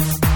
you